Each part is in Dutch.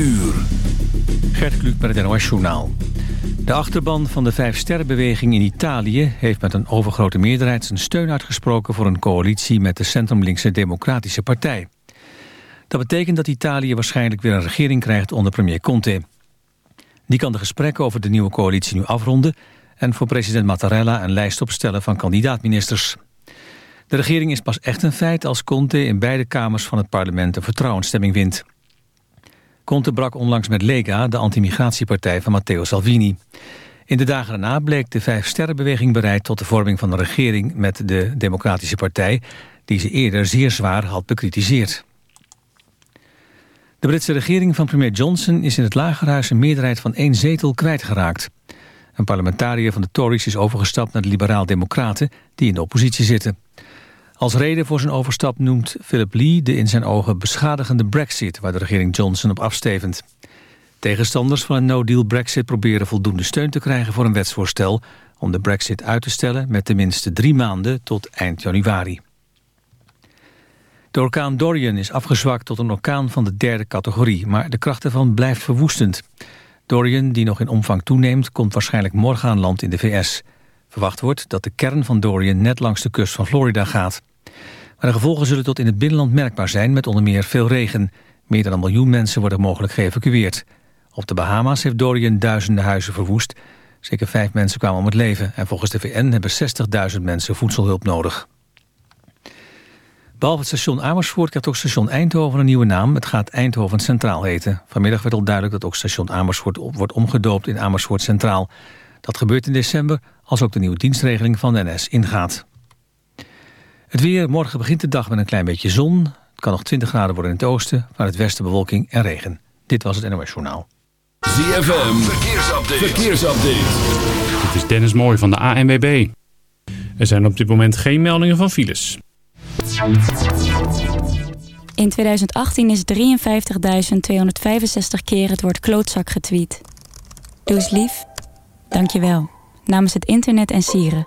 uur. Gert Kluk met het NOS Journaal. De achterban van de Vijf-Sterrenbeweging in Italië... heeft met een overgrote meerderheid zijn steun uitgesproken... voor een coalitie met de centrumlinkse Democratische Partij. Dat betekent dat Italië waarschijnlijk weer een regering krijgt onder premier Conte. Die kan de gesprekken over de nieuwe coalitie nu afronden... en voor president Mattarella een lijst opstellen van kandidaatministers. De regering is pas echt een feit als Conte in beide kamers van het parlement een vertrouwensstemming wint. Conte brak onlangs met Lega, de antimigratiepartij van Matteo Salvini. In de dagen daarna bleek de Vijf-Sterrenbeweging bereid tot de vorming van een regering met de Democratische Partij, die ze eerder zeer zwaar had bekritiseerd. De Britse regering van premier Johnson is in het Lagerhuis een meerderheid van één zetel kwijtgeraakt. Een parlementariër van de Tories is overgestapt naar de Liberaal-Democraten die in de oppositie zitten. Als reden voor zijn overstap noemt Philip Lee de in zijn ogen beschadigende brexit... waar de regering Johnson op afstevend. Tegenstanders van een no-deal brexit proberen voldoende steun te krijgen voor een wetsvoorstel... om de brexit uit te stellen met tenminste drie maanden tot eind januari. De orkaan Dorian is afgezwakt tot een orkaan van de derde categorie... maar de kracht ervan blijft verwoestend. Dorian, die nog in omvang toeneemt, komt waarschijnlijk morgen aan land in de VS... Verwacht wordt dat de kern van Dorian net langs de kust van Florida gaat. Maar de gevolgen zullen tot in het binnenland merkbaar zijn... met onder meer veel regen. Meer dan een miljoen mensen worden mogelijk geëvacueerd. Op de Bahama's heeft Dorian duizenden huizen verwoest. Zeker vijf mensen kwamen om het leven. En volgens de VN hebben 60.000 mensen voedselhulp nodig. Behalve het station Amersfoort krijgt ook station Eindhoven een nieuwe naam. Het gaat Eindhoven Centraal heten. Vanmiddag werd al duidelijk dat ook station Amersfoort wordt omgedoopt in Amersfoort Centraal. Dat gebeurt in december als ook de nieuwe dienstregeling van de NS ingaat. Het weer, morgen begint de dag met een klein beetje zon. Het kan nog 20 graden worden in het oosten, maar het westen bewolking en regen. Dit was het NOS Journaal. ZFM, verkeersupdate. verkeersupdate. Dit is Dennis Mooij van de ANWB. Er zijn op dit moment geen meldingen van files. In 2018 is 53.265 keer het woord klootzak getweet. Doe eens lief. Dank je wel. Namens het internet en sieren.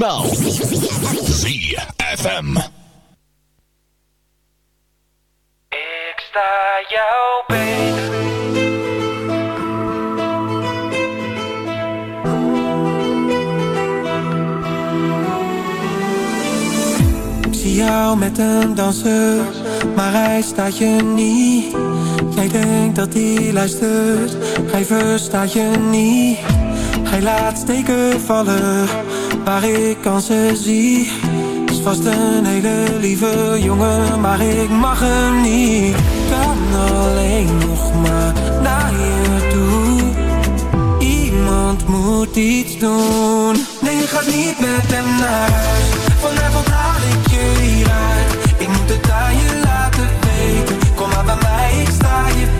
Optimaal. ZFM. Ik sta jou beter. Ik zie jou met een danser, maar hij staat je niet. Jij denkt dat hij luistert, hij verstaat je niet. Hij laat steken vallen, waar ik kansen zie. Is vast een hele lieve jongen, maar ik mag hem niet. Kan alleen nog maar naar je toe. Iemand moet iets doen. Nee, je gaat niet met hem naar huis. Vanavond haal ik je hieruit. Ik moet het aan je laten weten. Kom maar bij mij, ik sta je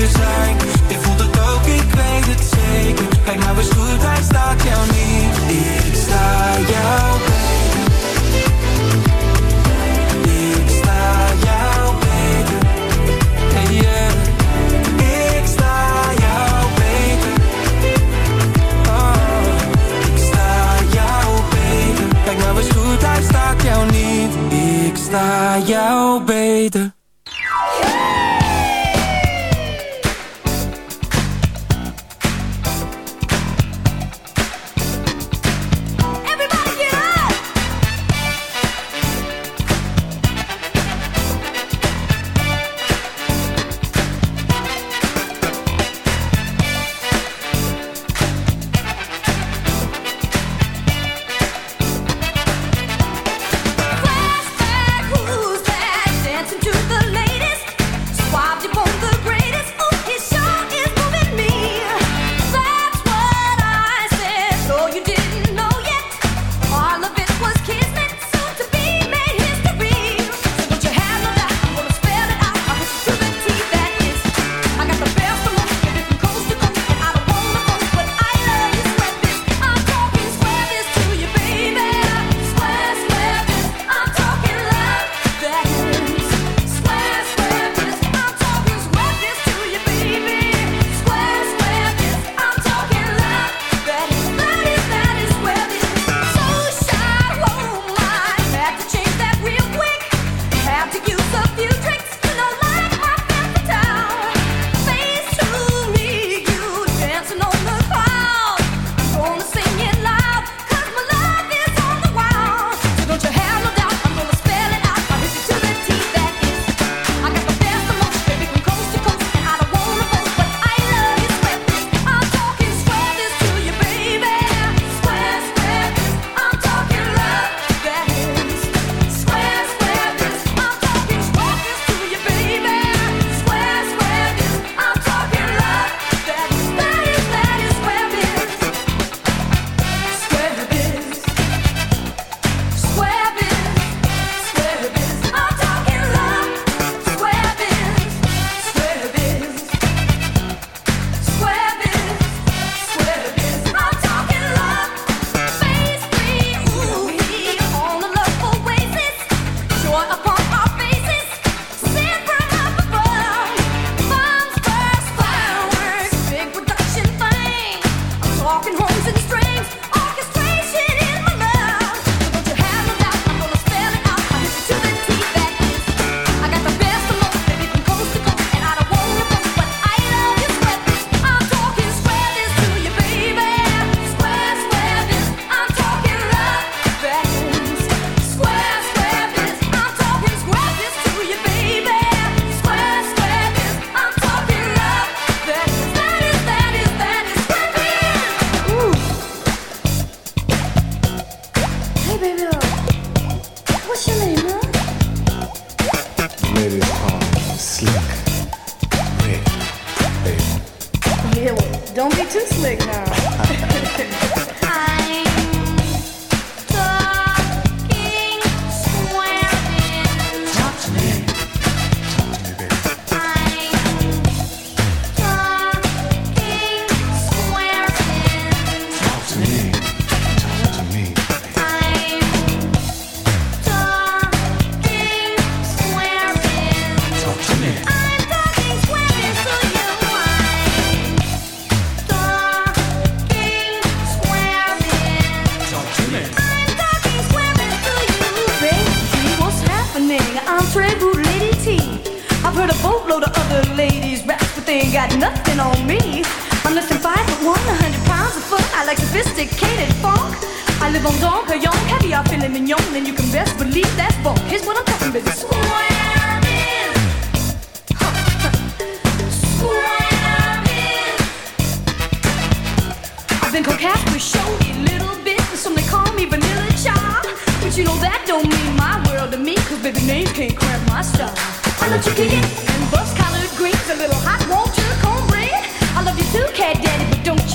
Je voelt het ook, ik weet het zeker. Kijk nou eens goed, hij staat jou niet. Ik sta jou beter. Ik sta jou beter. Hey, yeah. Ik sta jou beter. Oh, ik sta jou beter. Kijk nou eens goed, hij staat jou niet. Ik sta jou beter.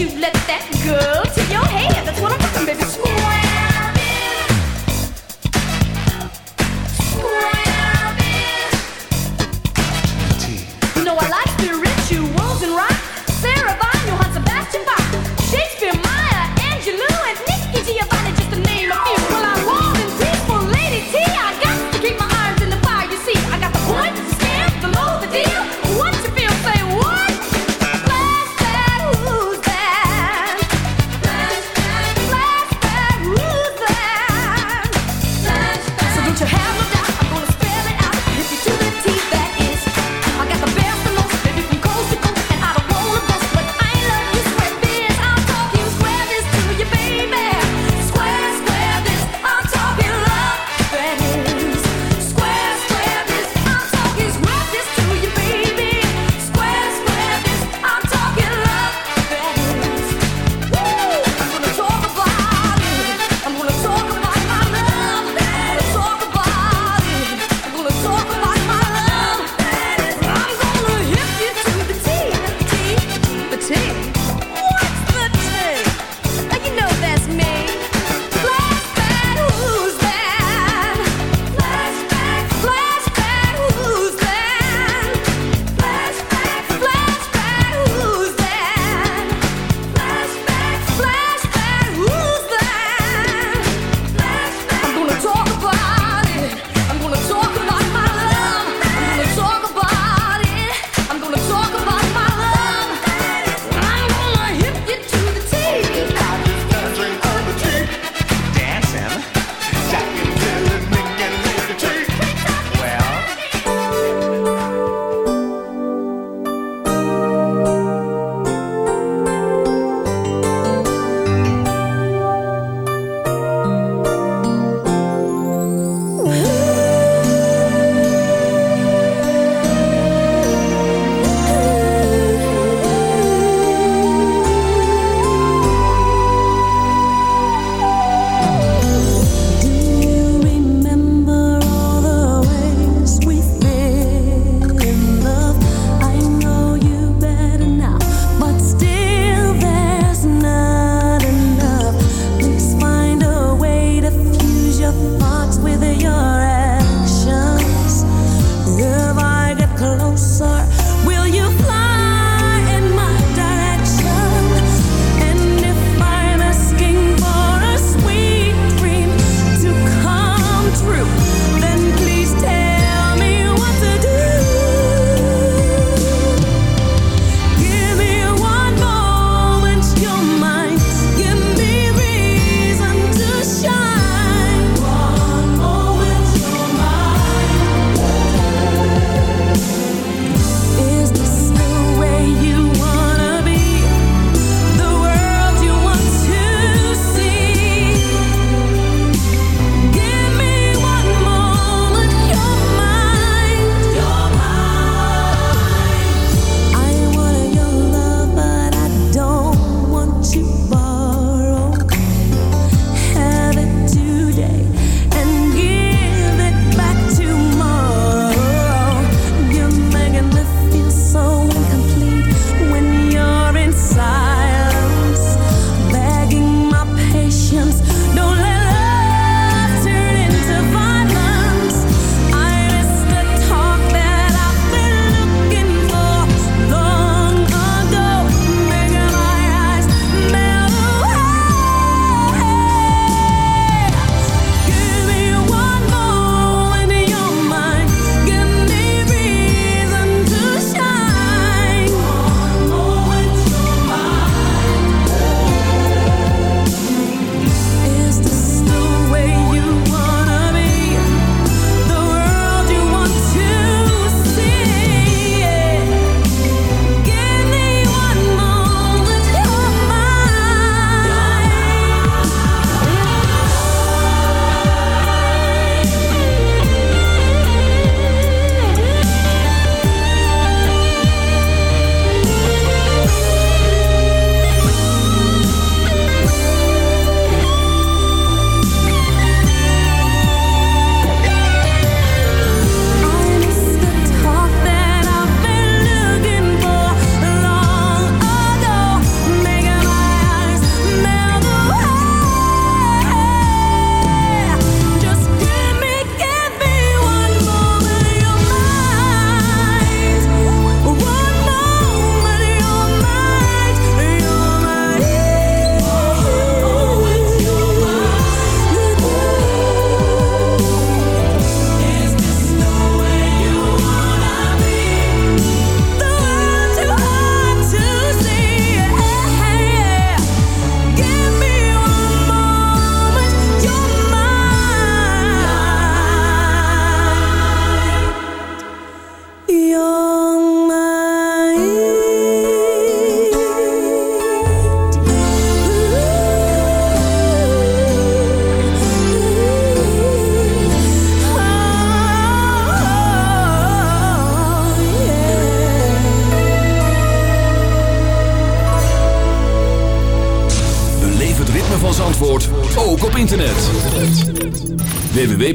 You let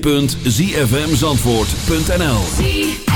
www.zfmzandvoort.nl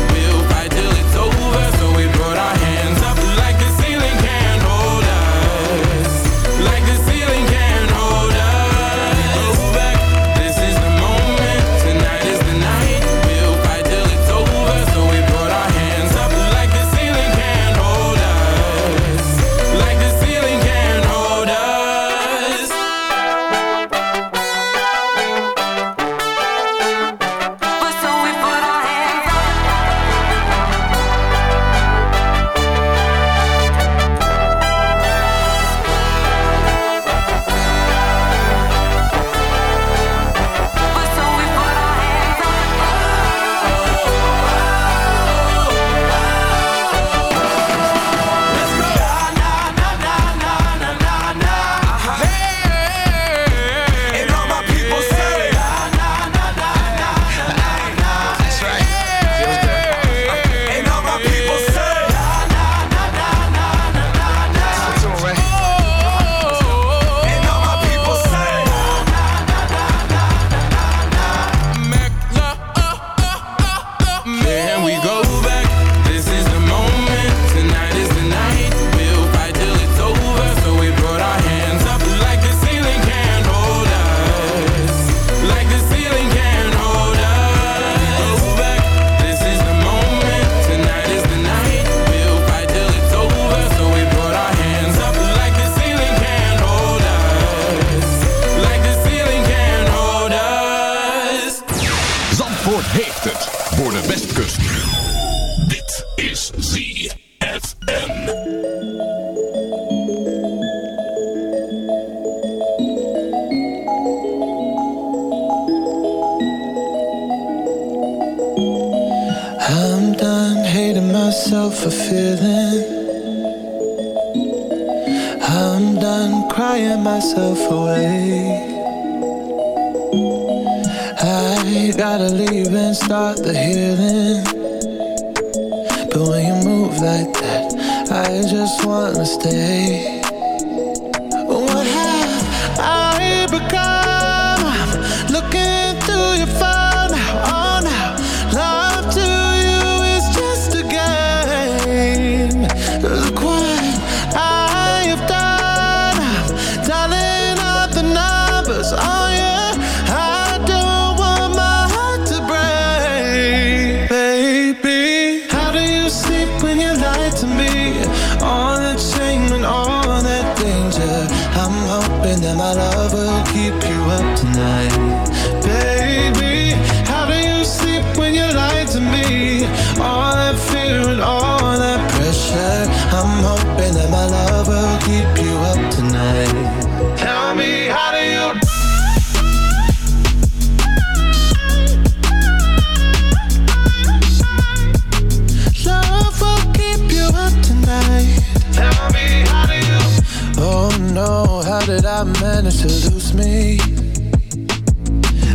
me.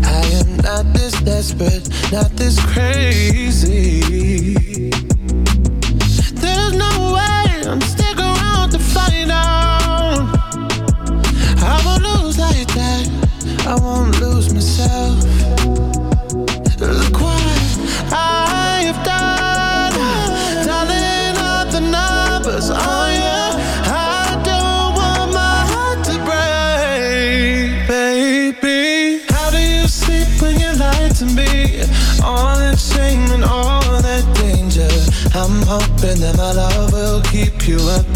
I am not this desperate, not this crazy. you up.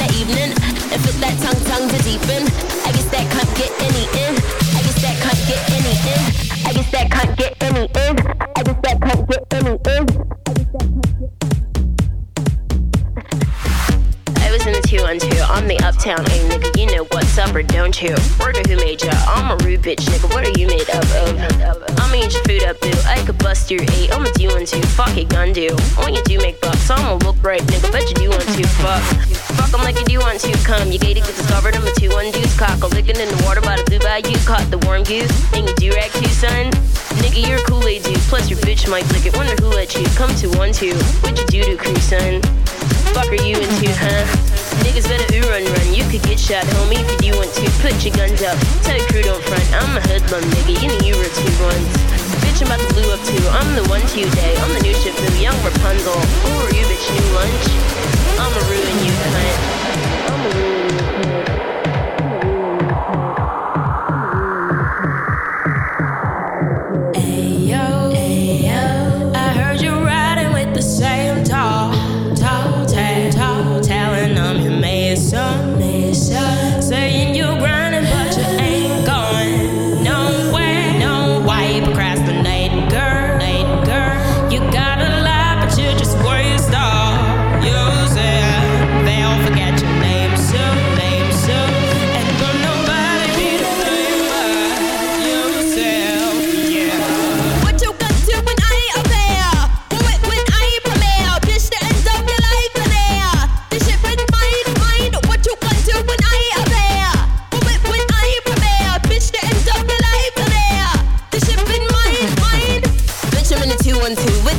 The evening. And fit that tongue, tongue to deepen. I guess that can't get any in. I guess that can't get any in. I guess that can't get any in. I guess that can't get any in. Was in the 212, I'm the uptown A nigga, you know what's up or don't you? Word who made ya? I'm a rude bitch nigga, what are you made up of? I'ma eat your food up, boo. I could bust your eight, I'ma one two, fuck it, gun do. When you do make bucks, I'ma look right, nigga, bet you do want to, fuck. Fuck 'em like you do want to, come. You gated, get discovered, I'm a two one deuce cock. Licking in the water by the blue bayou, caught the warm goose. And you do rag too, son. Nigga, you're a Kool-Aid dude, plus your bitch might lick it. Wonder who let you come to one two. What you do to crew, son? Fuck are you into, huh? Niggas better ooh run run. You could get shot, homie, if you do want to. Put your guns up. Tell your crew don't front. I'm a hoodlum, nigga. You know you were two ones. Bitch, I'm about to up too. I'm the one to you day. I'm the new new young Rapunzel. Who are you, bitch? New lunch? I'ma ruin you, cunt. I'ma ruin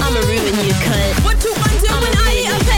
I'ma ruin you, cunt. What you want to when I appear? When,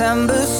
December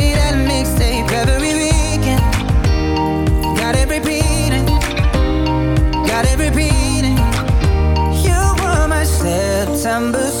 Numbers.